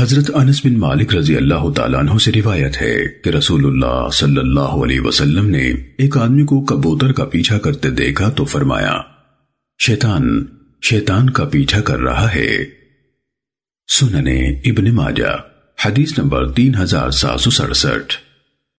حضرت انس بن مالک رضی اللہ تعالیٰ عنہ سے روایت ہے کہ رسول اللہ صلی اللہ علیہ وسلم نے ایک آدمی کو کبوتر کا پیچھا کرتے دیکھا تو فرمایا، شیطان شیطان کا پیچھا کر رہا ہے۔ سننے ابن ماجہ، حدیث نمبر تین ہزار سات سو سڑسٹھ۔